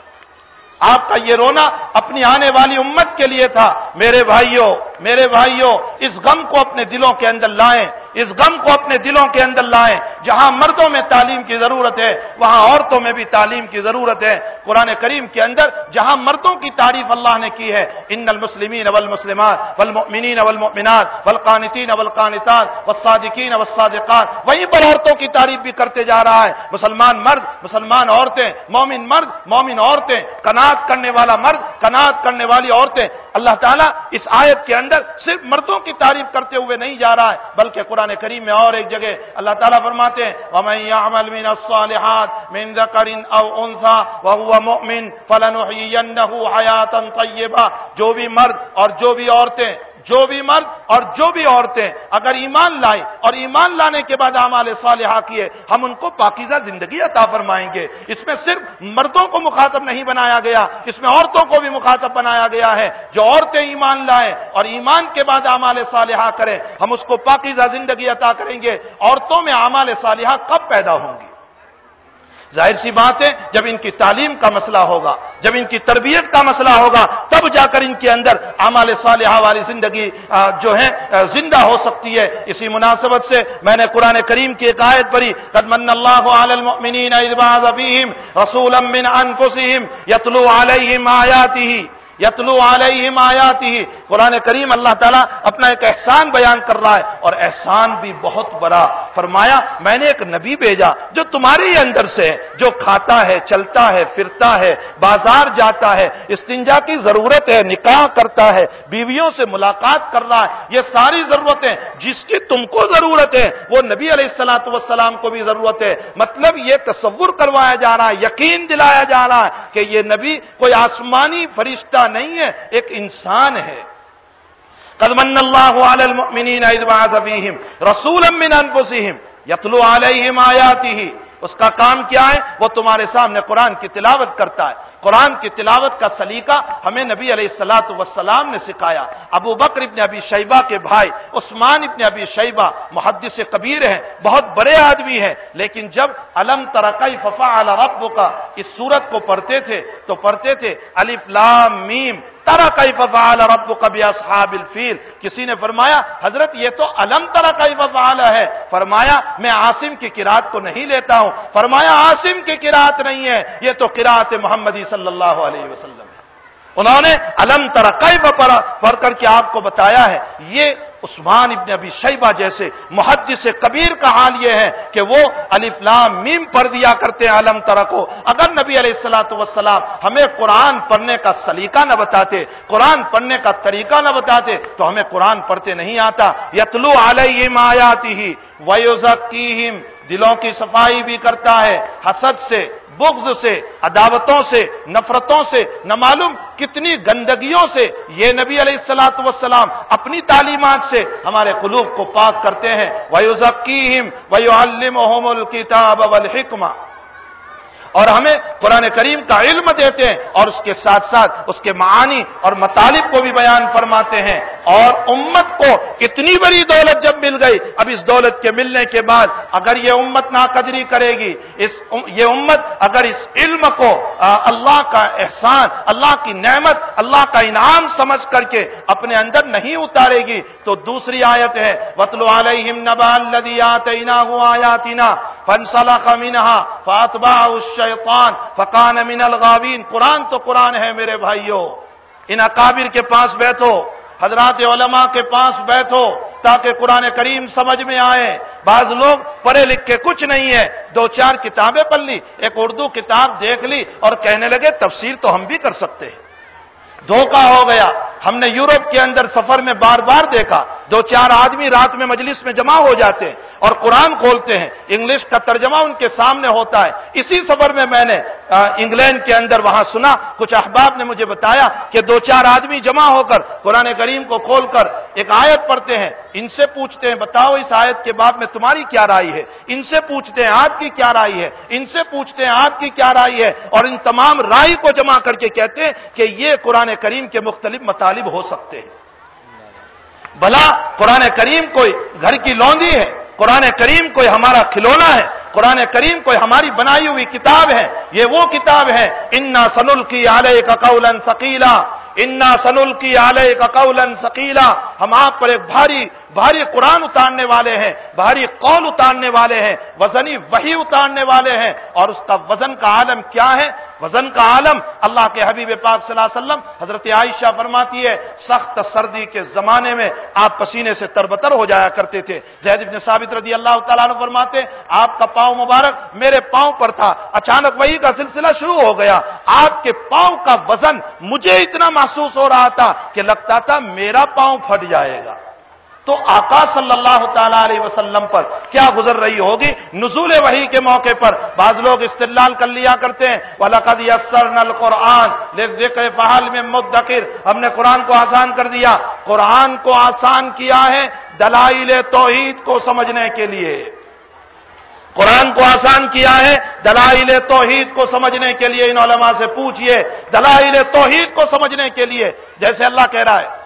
آپ کا یہ رونا اپنی آنے والی امت کے لیے تھا۔ میرے بھائیوں میرے بھائیوں، اس غم کو اپنے دلوں کے اندر لائیں، اس غم کو اپنے دلوں کے اندر لائیں۔ جہاں مردوں میں تعلیم کی ضرورت ہے، وہاں عورتوں میں بھی تعلیم کی ضرورت ہے۔ قرآن کریم کے اندر جہاں مردوں کی تعریف اللہ نے کی ہے، ان المسلمین والمسلمات والمؤمنین والمؤمنات والقانتین والقانتات والصادقین والصادقات۔ وہیں پر عورتوں کی تعریف بھی کرتے جا رہا ہے۔ مسلمان مرد، مسلمان عورتیں، مومن مرد، مومن عورتیں کنات کرنے والا مرد کنات کرنے والی عورتیں۔ اللہ تعالیٰ اس آیت کے اندر صرف مردوں کی تعریف کرتے ہوئے نہیں جا رہا ہے، بلکہ قرآن قرآن کریم میں اور ایک جگہ اللہ تعالیٰ فرماتے ہیں، وَمَن يَعْمَلْ مِنَ الصَّالِحَاتِ مِن ذَكَرٍ أَوْ أُنثَى وَهُوَ مُؤْمِنٌ فَلَنُحْيِيَنَّهُ حَيَاةً طَيِّبَةً جو بھی مرد اور جو بھی عورتیں جو بھی مرد اور جو بھی عورتیں اگر ایمان لائیں اور ایمان لانے کے بعد اعمال صالحہ کیے، ہم ان کو پاکیزہ زندگی عطا فرمائیں گے۔ اس میں صرف مردوں کو مخاطب نہیں بنایا گیا، اس میں عورتوں کو بھی مخاطب بنایا گیا ہے۔ جو عورتیں ایمان لائیں اور ایمان کے بعد اعمال صالحہ کریں، ہم اس کو پاکیزہ زندگی عطا کریں گے۔ عورتوں میں اعمال صالحہ کب پیدا ہوں گی ظاہر سی بات ہے، جب ان کی تعلیم کا مسئلہ ہوگا، جب ان کی تربیت کا مسئلہ ہوگا، تب جا کر ان کے اندر اعمال صالحہ والی زندگی جو ہے زندہ ہو سکتی ہے۔ اسی مناسبت سے میں نے قرآن کریم کی ایک آیت پڑھی قدمن اللہ رسول یتلو علیہم آیاتی یتلو علیہم آیاتی قرآن کریم اللہ تعالیٰ اپنا ایک احسان بیان کر رہا ہے اور احسان بھی بہت بڑا۔ فرمایا، میں نے ایک نبی بھیجا جو تمہارے ہی اندر سے جو کھاتا ہے، چلتا ہے، پھرتا ہے، بازار جاتا ہے، استنجا کی ضرورت ہے، نکاح کرتا ہے، بیویوں سے ملاقات کر رہا ہے۔ یہ ساری ضرورتیں جس کی تم کو ضرورت ہے، وہ نبی علیہ السلاۃ وسلام کو بھی ضرورت ہے۔ مطلب یہ تصور کروایا جا رہا ہے، یقین دلایا جا رہا ہے کہ یہ نبی کوئی آسمانی فرشتہ نہیں ہے، ایک انسان ہے۔ قدمن اللہ علی المؤمنین اذ بعث فیہم رسولا من انفسہم یتلو علیہم آیاتہ اس کا کام کیا ہے؟ وہ تمہارے سامنے قرآن کی تلاوت کرتا ہے۔ قرآن کی تلاوت کا سلیقہ ہمیں نبی علیہ السلاۃ وسلام نے سکھایا۔ ابو بکر ابن ابی شیبہ کے بھائی، عثمان ابن ابی شیبہ محدث کبیر ہیں، بہت بڑے آدمی ہیں، لیکن جب علم ترقی ففا رب کا اس سورت کو پڑھتے تھے تو پڑھتے تھے، الف لام میم ترا کئی ففال رب کبھی اصحاب الفیل۔ کسی نے فرمایا، حضرت یہ تو الم ترا کئی ففال ہے۔ فرمایا، میں عاصم کی کراط کو نہیں لیتا ہوں۔ فرمایا، عاصم کی کراط نہیں ہے، یہ تو کراط محمدی صلی اللہ علیہ وسلم۔ ہے انہوں نے الم ترقی پڑھ کر کے آپ کو بتایا ہے، یہ عثمان ابن ابی شیبہ جیسے محدث کبیر کا حال یہ ہے کہ وہ لام میم پڑھ دیا کرتے ہیں علم ترکو اگر نبی علیہ السلاۃ وسلام ہمیں قرآن پڑھنے کا سلیقہ نہ بتاتے، قرآن پڑھنے کا طریقہ نہ بتاتے تو ہمیں قرآن پڑھتے نہیں آتا۔ یتلو علیہم آیاتی ہی ویوزکیہم دلوں کی صفائی بھی کرتا ہے، حسد سے، بغض سے، عداوتوں سے، نفرتوں سے، نہ معلوم کتنی گندگیوں سے یہ نبی علیہ السلاۃ وسلام اپنی تعلیمات سے ہمارے قلوب کو پاک کرتے ہیں۔ ویو ذکیم ویو علم الکتاب الحکمہ اور ہمیں قرآن کریم کا علم دیتے ہیں اور اس کے ساتھ ساتھ اس کے معانی اور مطالب کو بھی بیان فرماتے ہیں اور امت کو اتنی بڑی دولت جب مل گئی، اب اس دولت کے ملنے کے بعد اگر یہ امت ناقدری کرے گی، اس یہ امت اگر اس علم کو اللہ کا احسان، اللہ کی نعمت، اللہ کا انعام سمجھ کر کے اپنے اندر نہیں اتارے گی، تو دوسری آیت ہے وطل علیہم نبا فنسلخ منها فاتبعه الشیطان فکان من الغاوین قرآن تو قرآن ہے میرے بھائیوں ان اکابر کے پاس بیٹھو، حضرات علماء کے پاس بیٹھو، تاکہ قرآن کریم سمجھ میں آئے۔ بعض لوگ پڑھے لکھ کے کچھ نہیں ہے۔ دو چار کتابیں پڑھ لی، ایک اردو کتاب دیکھ لی اور کہنے لگے تفسیر تو ہم بھی کر سکتے۔ ہیں دھوکہ ہو گیا۔ ہم نے یورپ کے اندر سفر میں بار بار دیکھا، دو چار آدمی رات میں مجلس میں جمع ہو جاتے ہیں اور قرآن کھولتے ہیں۔ انگلش کا ترجمہ ان کے سامنے ہوتا ہے۔ اسی سفر میں میں نے انگلینڈ کے اندر وہاں سنا۔ کچھ احباب نے مجھے بتایا کہ دو چار آدمی جمع ہو کر قرآن کریم کو کھول کر ایک آیت پڑھتے ہیں۔ ان سے پوچھتے ہیں، بتاؤ اس آیت کے بعد میں تمہاری کیا رائے ہے؟ ان سے پوچھتے ہیں، آپ کی کیا رائے ہے؟ ان سے پوچھتے ہیں، آپ کی کیا رائے ہے؟ اور ان تمام رائے کو جمع کر کے کہتے ہیں کہ یہ قرآن کریم کے مختلف مطالب ہو سکتے ہیں۔ بھلا قرآن کریم کوئی گھر کی لوندی ہے، قرآن کریم کوئی ہمارا کھلونا ہے، قرآن کریم کوئی ہماری بنائی ہوئی کتاب ہے، یہ وہ کتاب ہے۔ انا سنل کی آلے کا قولن سکیلا انا سنل کی آلے کا قولن سکیلا ہم آپ پر ایک بھاری بھاری قرآن اتارنے والے ہیں، بھاری قول اتارنے والے ہیں، وزنی وہی اتارنے والے ہیں، اور اس کا وزن کا عالم کیا ہے؟ وزن کا عالم اللہ کے حبیب پاک صلی اللہ علیہ وسلم حضرت عائشہ فرماتی ہے، سخت سردی کے زمانے میں آپ پسینے سے تربتر ہو جایا کرتے تھے۔ زید ابن ثابت رضی اللہ تعالیٰ عنہ فرماتے آپ کا پاؤں مبارک میرے پاؤں پر تھا، اچانک وہی کا سلسلہ شروع ہو گیا۔ آپ کے پاؤں کا وزن مجھے اتنا محسوس ہو رہا تھا کہ لگتا تھا میرا پاؤں پھٹ جائے گا۔ تو آقا صلی اللہ تعالی علیہ وسلم پر کیا گزر رہی ہوگی؟ نزول وحی کے موقع پر۔ بعض لوگ استدلال کر لیا کرتے ہیں۔ وَلَقَدْ يَسَّرْنَا الْقُرْآنِ لِذِّقْرِ فَحَلْ مِن مُدَّقِرْ ہم نے قرآن کو آسان کر دیا۔ قرآن کو آسان کیا ہے دلائل توحید کو سمجھنے کے لیے۔ قرآن کو آسان کیا ہے دلائل توحید کو سمجھنے کے لیے۔ ان علماء سے پوچھئے۔ دلائل توحید کو سمجھنے کے لیے۔ جیسے اللہ کہہ رہا ہے۔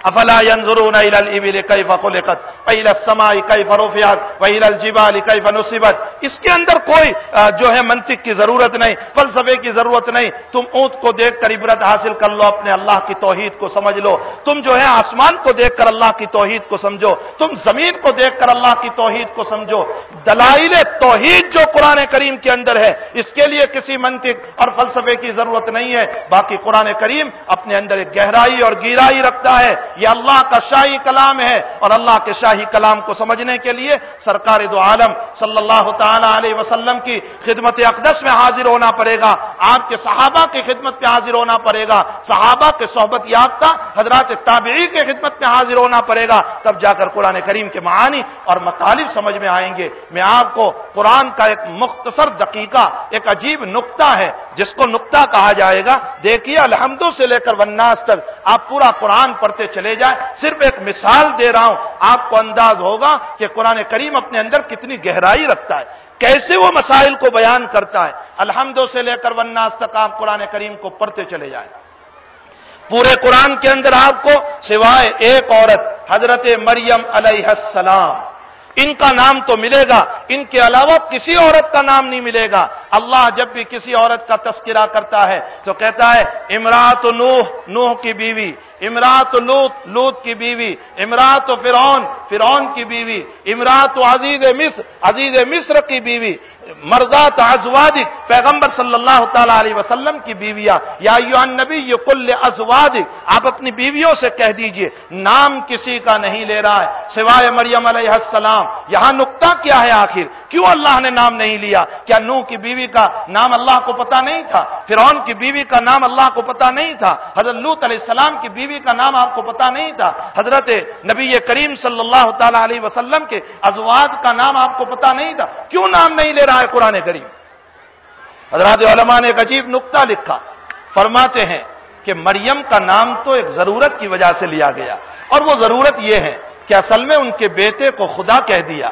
افلا ينظرون الى الابل كيف خلقت والى السماء كيف رفعت والى الجبال كيف نصبت اس کے اندر کوئی جو ہے منطق کی ضرورت نہیں، فلسفے کی ضرورت نہیں، تم اونٹ کو دیکھ کر عبرت حاصل کر لو، اپنے اللہ کی توحید کو سمجھ لو، تم جو ہے آسمان کو دیکھ کر اللہ کی توحید کو سمجھو، تم زمین کو دیکھ کر اللہ کی توحید کو سمجھو، دلائل توحید جو قرآن کریم کے اندر ہے، اس کے لیے کسی منطق اور فلسفے کی ضرورت نہیں ہے، باقی قرآن کریم اپنے اندر ایک گہرائی اور گیرائی رکھتا ہے یہ اللہ کا شاہی کلام ہے اور اللہ کے شاہی کلام کو سمجھنے کے لیے سرکار دو عالم صلی اللہ تعالی علیہ وسلم کی خدمت اقدس میں حاضر ہونا پڑے گا۔ آپ کے صحابہ کی خدمت میں حاضر ہونا پڑے گا۔ صحابہ کے صحبت یافتہ حضرات تابعی کے خدمت میں حاضر ہونا پڑے گا۔ تب جا کر قرآن کریم کے معانی اور مطالب سمجھ میں آئیں گے۔ میں آپ کو قرآن کا ایک مختصر دقیقہ، ایک عجیب نقطہ ہے، جس کو نقطہ کہا جائے گا۔ دیکھیے الحمدوں سے لے کر وناس تک آپ پورا قرآن پڑھتے چلے جائیں صرف ایک مثال دے رہا ہوں آپ کو انداز ہوگا کہ قرآن کریم اپنے اندر کتنی گہرائی رکھتا ہے کیسے وہ مسائل کو بیان کرتا ہے الحمدوں سے لے کر وناس تک آپ قرآن کریم کو پڑھتے چلے جائیں پورے قرآن کے اندر آپ کو سوائے ایک عورت حضرت مریم علیہ السلام ان کا نام تو ملے گا ان کے علاوہ کسی عورت کا نام نہیں ملے گا اللہ جب بھی کسی عورت کا تذکرہ کرتا ہے تو کہتا ہے امراط نوح نوح کی بیوی امراط لوت لوت کی بیوی امراط و فرعون فرعون کی بیوی امراط و عزیز مصر عزیز مصر کی بیوی مردات ازوادک، پیغمبر صلی اللہ تعالی علیہ وسلم کی بیویاں، یا نبی یہ کل ازوادک، آپ اپنی بیویوں سے کہہ دیجیے، نام کسی کا نہیں لے رہا ہے، سوائے مریم علیہ السلام، یہاں نقطہ کیا ہے آخر؟ کیوں اللہ نے نام نہیں لیا؟ کیا نو کی بیوی کا نام اللہ کو پتا نہیں تھا۔ فرعون کی بیوی کا نام اللہ کو پتا نہیں تھا۔ حضرت لوت علیہ السلام کی بیوی کا نام آپ کو پتا نہیں تھا۔ حضرت نبی کریم صلی اللہ تعالی علیہ وسلم کے ازواد کا نام آپ کو پتا نہیں تھا۔ کیوں نام نہیں لے رہا ہے قرآن کریم؟ حضرات علماء نے ایک عجیب نقطہ لکھا۔ فرماتے ہیں کہ مریم کا نام تو ایک ضرورت کی وجہ سے لیا گیا۔ اور وہ ضرورت یہ ہے کہ اصل میں ان کے بیٹے کو خدا کہہ دیا۔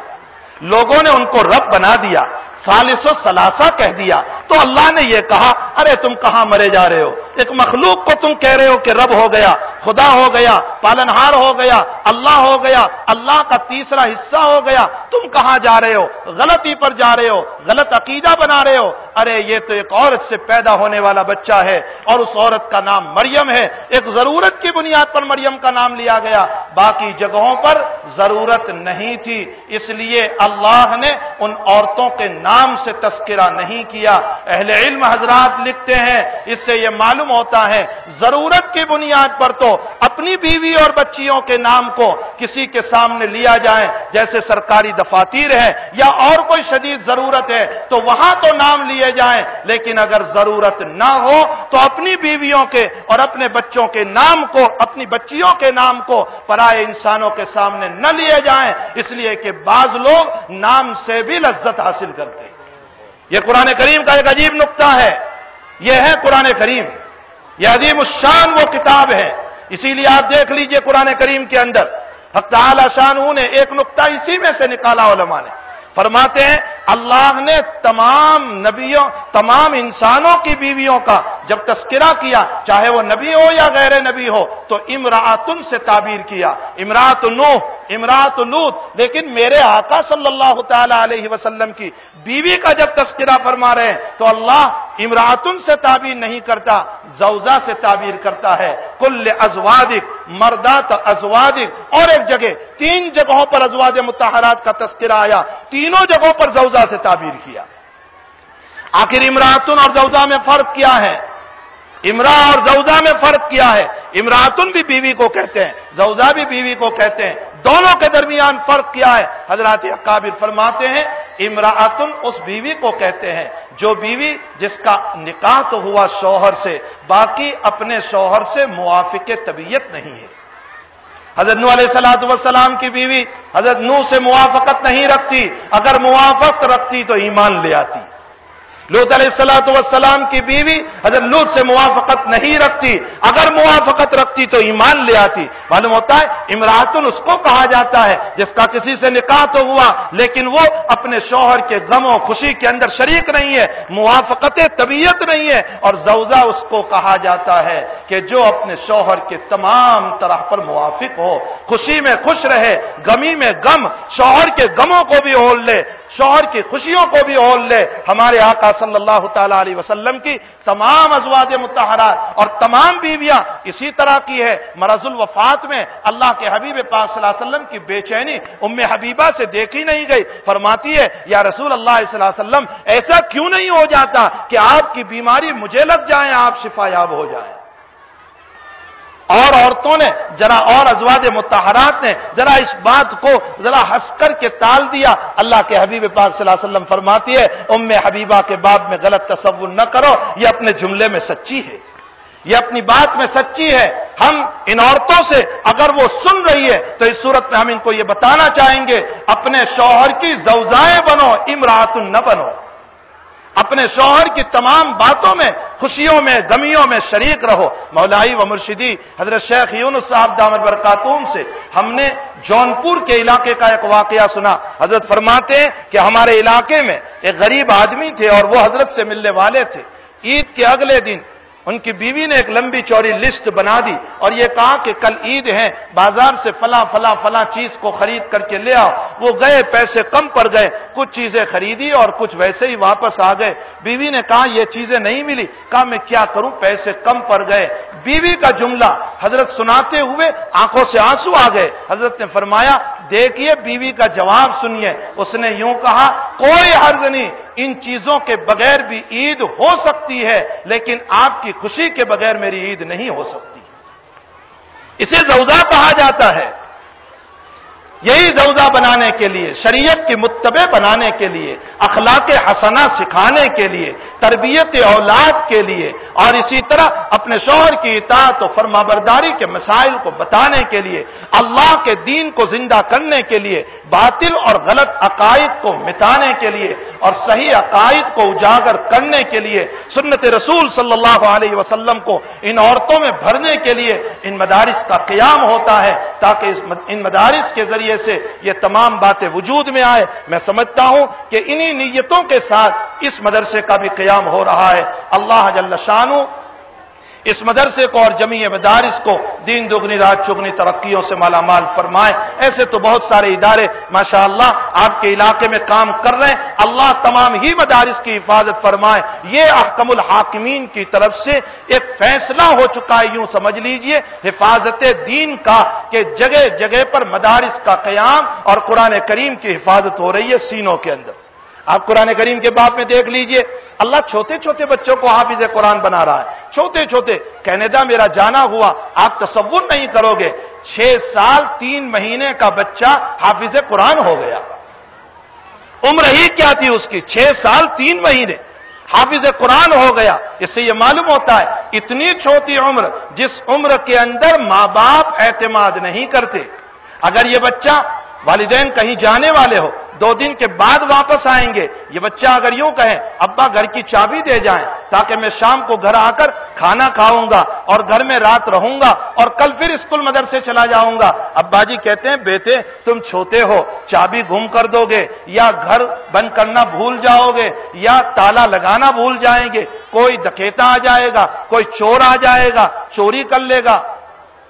لوگوں نے ان کو رب بنا دیا۔ سالس و سلاسا کہہ دیا تو اللہ نے یہ کہا ارے تم کہاں مرے جا رہے ہو ایک مخلوق کو تم کہہ رہے ہو کہ رب ہو گیا، خدا ہو گیا، پالنہار ہو گیا، اللہ ہو گیا، اللہ کا تیسرا حصہ ہو گیا، تم کہاں جا رہے ہو؟ غلطی پر جا رہے ہو، غلط عقیدہ بنا رہے ہو؟ ارے، یہ تو ایک عورت سے پیدا ہونے والا بچہ ہے اور اس عورت کا نام مریم ہے۔ ایک ضرورت کی بنیاد پر مریم کا نام لیا گیا۔ باقی جگہوں پر ضرورت نہیں تھی، اس لیے اللہ نے ان عورتوں کے نام سے تذکرہ نہیں کیا۔ اہل علم حضرات لکھتے ہیں، اس سے یہ معلوم ہوتا ہے۔ ضرورت کی بنیاد پر تو اپنی بیوی اور بچیوں کے نام کو کسی کے سامنے لیا جائے، جیسے سرکاری دفاتر ہے یا اور کوئی شدید ضرورت ہے، تو وہاں تو نام لیے جائیں۔ لیکن اگر ضرورت نہ ہو، تو اپنی بیویوں کے اور اپنے بچوں کے نام کو، اپنی بچیوں کے نام کو پرائے انسانوں کے سامنے نہ لیے جائیں۔ اس لیے کہ بعض لوگ نام سے بھی لذت حاصل کرتے ہیں۔ یہ قرآن کریم کا ایک عجیب نقطہ ہے۔ یہ ہے قرآن کریم۔ یہ عظیم الشان وہ کتاب ہے۔ اسی لیے آپ دیکھ لیجیے قرآن کریم کے اندر۔ حق تعالی شان نے ایک نقطہ اسی میں سے نکالا علماء نے۔ فرماتے ہیں، اللہ نے تمام نبیوں، تمام انسانوں کی بیویوں کا جب تذکرہ کیا، چاہے وہ نبی ہو یا غیر نبی ہو، تو امراطن سے تعبیر کیا۔ امراط نوح امراط لوت لیکن میرے آقا صلی اللہ تعالی علیہ وسلم کی بیوی کا جب تذکرہ فرما رہے ہیں، تو اللہ امراطن سے تعبیر نہیں کرتا زوزہ سے تعبیر کرتا ہے۔ کل ازوادک مردات ازوادک اور ایک جگہ، تین جگہوں پر ازواد متحرات کا تذکرہ آیا، تینوں جگہوں پر زوزہ سے تعبیر کیا۔ آخر امراطن اور زوزہ میں فرق کیا ہے؟ امرا اور زوزہ میں فرق کیا ہے؟ امراطن بھی بیوی کو کہتے ہیں زوزہ بھی بیوی کو کہتے ہیں۔ دونوں کے درمیان فرق کیا ہے؟ حضرات اکابر فرماتے ہیں امراطن اس بیوی کو کہتے ہیں جو بیوی جس کا نکاح تو ہوا شوہر سے، باقی اپنے شوہر سے موافق طبیعت نہیں ہے۔ حضرت نو علیہ السلاۃ وسلام کی بیوی حضرت نو سے موافقت نہیں رکھتی۔ اگر موافقت رکھتی تو ایمان لے آتی۔ لوت علیہ السلاۃ والسلام کی بیوی حضرت لوت سے موافقت نہیں رکھتی۔ اگر موافقت رکھتی تو ایمان لے آتی۔ معلوم ہوتا ہے امراطن اس کو کہا جاتا ہے جس کا کسی سے نکاح تو ہوا، لیکن وہ اپنے شوہر کے غم و خوشی کے اندر شریک نہیں ہے، موافقت طبیعت نہیں ہے۔ اور زوزہ اس کو کہا جاتا ہے کہ جو اپنے شوہر کے تمام طرح پر موافق ہو، خوشی میں خوش رہے، غمی میں غم، شوہر کے غموں کو بھی اول لے۔ شوہر کی خوشیوں کو بھی اول لے ہمارے آقا صلی اللہ تعالی علیہ وسلم کی تمام ازواج متحرات اور تمام بیویاں اسی طرح کی ہے مرض الوفات میں اللہ کے حبیب پاک صلی اللہ علیہ وسلم کی بے چینی ام حبیبہ سے دیکھی نہیں گئی فرماتی ہے، یا رسول اللہ صلی اللہ علیہ وسلم، ایسا کیوں نہیں ہو جاتا کہ آپ کی بیماری مجھے لگ جائیں آپ شفا یاب ہو جائیں؟ اور عورتوں نے ذرا اور ازواج متحرات نے ذرا اس بات کو ذرا ہنس کر کے تال دیا۔ اللہ کے حبیب پاک صلی اللہ علیہ وسلم فرماتی ہے ام حبیبہ کے باب میں غلط تصور نہ کرو، یہ اپنے جملے میں سچی ہے۔ یہ اپنی بات میں سچی ہے۔ ہم ان عورتوں سے اگر وہ سن رہی ہے تو اس صورت میں ہم ان کو یہ بتانا چاہیں گے، اپنے شوہر کی زوزائیں بنو امراۃ نہ بنو۔ اپنے شوہر کی تمام باتوں میں، خوشیوں میں گمیوں میں شریک رہو۔ مولائی و مرشدی حضرت شیخ یونس صاحب دامر برکاتون سے ہم نے جونپور کے علاقے کا ایک واقعہ سنا۔ حضرت فرماتے ہیں کہ ہمارے علاقے میں ایک غریب آدمی تھے اور وہ حضرت سے ملنے والے تھے۔ عید کے اگلے دن ان کی بیوی نے ایک لمبی چوڑی لسٹ بنا دی اور یہ کہا کہ کل عید ہے، بازار سے فلاں فلاں فلاں چیز کو خرید کر کے لے آؤ۔ وہ گئے، پیسے کم پڑ گئے، کچھ چیزیں خریدی اور کچھ ویسے ہی واپس آ گئے۔ بیوی نے کہا، یہ چیزیں نہیں ملی۔ کہا، میں کیا کروں؟ پیسے کم پڑ گئے۔ بیوی کا جملہ حضرت سناتے ہوئے آنکھوں سے آنسو آ گئے۔ حضرت نے فرمایا دیکھیے بیوی کا جواب سنیے۔ اس نے یوں کہا، کوئی حرض نہیں، ان چیزوں کے بغیر بھی عید ہو سکتی ہے، لیکن آپ کی خوشی کے بغیر میری عید نہیں ہو سکتی۔ اسے زوزہ کہا جاتا ہے۔ یہی زوزہ بنانے کے لیے، شریعت کی متبع بنانے کے لیے، اخلاق حسنا سکھانے کے لیے، تربیت اولاد کے لیے، اور اسی طرح اپنے شوہر کی اطاعت و فرما برداری کے مسائل کو بتانے کے لیے، اللہ کے دین کو زندہ کرنے کے لیے، باطل اور غلط عقائد کو مٹانے کے لیے، اور صحیح عقائد کو اجاگر کرنے کے لیے، سنت رسول صلی اللہ علیہ وسلم کو ان عورتوں میں بھرنے کے لیے ان مدارس کا قیام ہوتا ہے، تاکہ ان مدارس کے ذریعے سے یہ تمام باتیں وجود میں آئے، میں سمجھتا ہوں کہ انہی نیتوں کے ساتھ اس مدرسے کا بھی قیام ہو رہا ہے۔ اللہ جل شانو اس مدرسے کو اور جمی مدارس کو دین دگنی، رات چگنی، ترقیوں سے مالا مال فرمائے۔ ایسے تو بہت سارے ادارے ماشاء اللہ آپ کے علاقے میں کام کر رہے ہیں۔ اللہ تمام ہی مدارس کی حفاظت فرمائے۔ یہ احکم الحاکمین کی طرف سے ایک فیصلہ ہو چکا ہے، یوں سمجھ لیجیے، حفاظت دین کا، کہ جگہ جگہ پر مدارس کا قیام اور قرآن کریم کی حفاظت ہو رہی ہے سینوں کے اندر۔ آپ قرآن کریم کے باپ میں دیکھ لیجیے۔ اللہ چھوٹے چھوٹے بچوں کو حافظ قرآن بنا رہا ہے۔ چھوٹے چھوٹے کینیڈا میرا جانا ہوا، آپ تصور نہیں کرو گے، چھ سال، تین مہینے کا بچہ حافظ قرآن ہو گیا۔ عمر ہی کیا تھی اس کی؟ چھ سال، تین مہینے، حافظ قرآن ہو گیا۔ اس سے یہ معلوم ہوتا ہے، اتنی چھوٹی عمر جس عمر کے اندر ماں باپ اعتماد نہیں کرتے۔ اگر یہ بچہ والدین کہیں جانے والے ہو، دو دن کے بعد واپس آئیں گے۔ یہ بچہ اگر یوں کہیں ابا گھر کی چابی دے جائیں، تاکہ میں شام کو گھر آ کر کھانا کھاؤں گا اور گھر میں رات رہوں گا اور کل پھر اسکول مدرسے چلا جاؤں گا۔ ابا جی کہتے ہیں، بیٹے، تم چھوتے ہو، چابی گھوم کر دو گے، یا گھر بند کرنا بھول جاؤ گے، یا تالا لگانا بھول جائیں گے۔ کوئی دکیتا آ جائے گا، کوئی چور آ جائے گا، چوری کر لے گا۔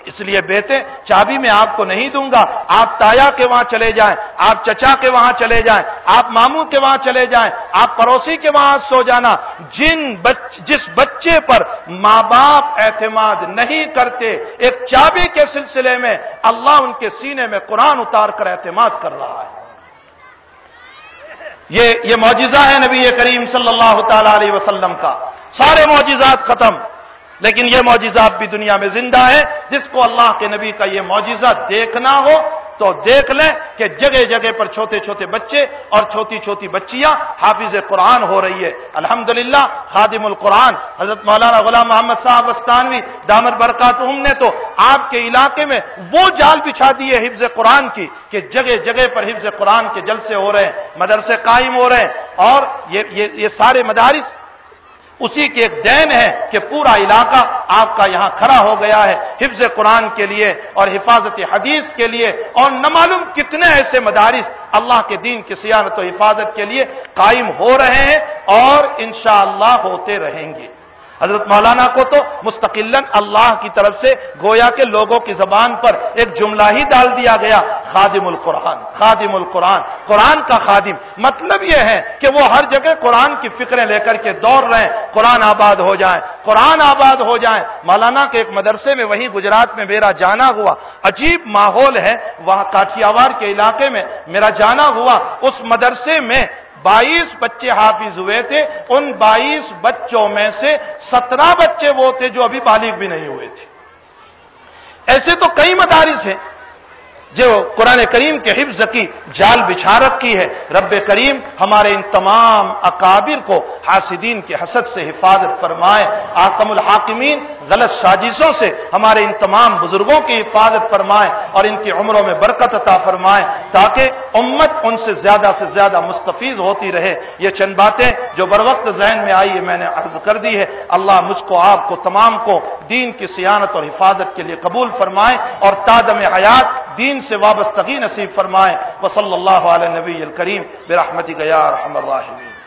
اس لیے بیٹے، چابی میں آپ کو نہیں دوں گا۔ آپ تایا کے وہاں چلے جائیں، آپ چچا کے وہاں چلے جائیں، آپ ماموں کے وہاں چلے جائیں، آپ پڑوسی کے وہاں سو جانا۔ جن بچ، جس بچے پر ماں باپ اعتماد نہیں کرتے، ایک چابی کے سلسلے میں اللہ ان کے سینے میں قرآن اتار کر اعتماد کر رہا ہے۔ یہ یہ معجزہ ہے نبی کریم صلی اللہ تعالی علیہ وسلم کا۔ سارے معجزات ختم۔ لیکن یہ معجزہ اب بھی دنیا میں زندہ ہے۔ جس کو اللہ کے نبی کا یہ معجزہ دیکھنا ہو تو دیکھ لیں کہ جگہ جگہ پر چھوٹے چھوٹے بچے اور چھوٹی چھوٹی بچیاں حافظ قرآن ہو رہی ہے۔ الحمدللہ خادم القرآن حضرت مولانا غلام محمد صاحب استانوی دامر برکات نے تو آپ کے علاقے میں وہ جال بچھا دیے حفظ قرآن کی کہ جگہ جگہ پر حفظ قرآن کے جلسے ہو رہے ہیں مدرسے قائم ہو رہے ہیں اور یہ یہ, یہ سارے مدارس اسی کی ایک دین ہے کہ پورا علاقہ آپ کا یہاں کھڑا ہو گیا ہے، حفظ قرآن کے لیے اور حفاظت حدیث کے لیے اور نہ معلوم کتنے ایسے مدارس اللہ کے دین کی سیاحت و حفاظت کے لیے قائم ہو رہے ہیں اور انشاءاللہ ہوتے رہیں گے۔ حضرت مولانا کو تو مستقل اللہ کی طرف سے گویا کے لوگوں کی زبان پر ایک جملہ ہی ڈال دیا گیا، خادم القرآن خادم القرآن، قرآن کا خادم۔ مطلب یہ ہے کہ وہ ہر جگہ قرآن کی فکریں لے کر کے دوڑ رہے ہیں، قرآن آباد ہو جائیں۔ قرآن آباد ہو جائیں۔ مولانا کے ایک مدرسے میں وہی گجرات میں میرا جانا ہوا۔ عجیب ماحول ہے، وہاں کاٹیاوار کے علاقے میں میرا جانا ہوا۔ اس مدرسے میں بائیس بچے حافظ ہوئے تھے، ان بائیس بچوں میں سے سترہ بچے وہ تھے جو ابھی بالغ بھی نہیں ہوئے تھے۔ ایسے تو کئی مدارس ہیں جو قرآن کریم کے حفظ کی جال بچھا رکھی ہے، رب کریم ہمارے ان تمام اکابر کو حاسدین کے حسد سے حفاظت فرمائے۔ آکم الحاکمین غلط سازشوں سے ہمارے ان تمام بزرگوں کی حفاظت فرمائے اور ان کی عمروں میں برکت عطا فرمائے تاکہ امت ان سے زیادہ سے زیادہ مستفیض ہوتی رہے۔ یہ چند باتیں جو بر وقت ذہن میں آئی ہے میں نے عرض کر دی ہے۔ اللہ مجھ کو، آپ کو، تمام کو دین کی سیانت اور حفاظت کے لیے قبول فرمائے اور تادم حیات دین سے وابستگی نصیب فرمائے۔ وصلی اللہ علیہ نبی الکریم برحمتی گیا رحم الراحمین۔